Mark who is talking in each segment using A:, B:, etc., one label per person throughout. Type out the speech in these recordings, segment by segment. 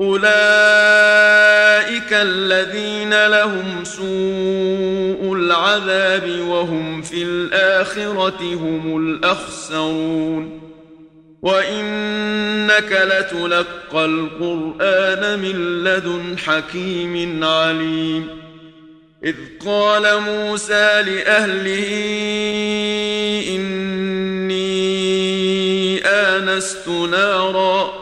A: اولئك الذين لهم سوء العذاب وهم في الاخره هم الاخسرون وانك لتلقى القران من لدن حكيم عليم اذ قال موسى لاهله اني انست نارا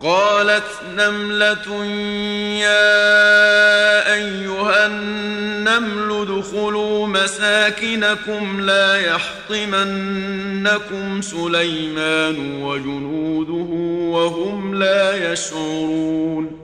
A: قالت نملة يا أيها النمل دخلوا مساكنكم لا يحطمنكم سليمان وجنوده وهم لا يشعرون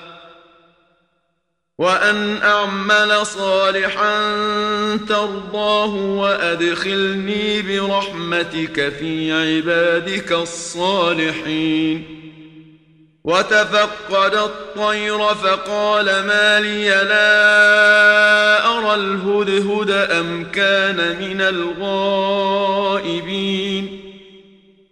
A: وأن أعمل صالحا ترضاه وأدخلني برحمتك في عبادك الصالحين وتفقد الطير فقال ما لي لا أرى الهدهد أم كان من الغائبين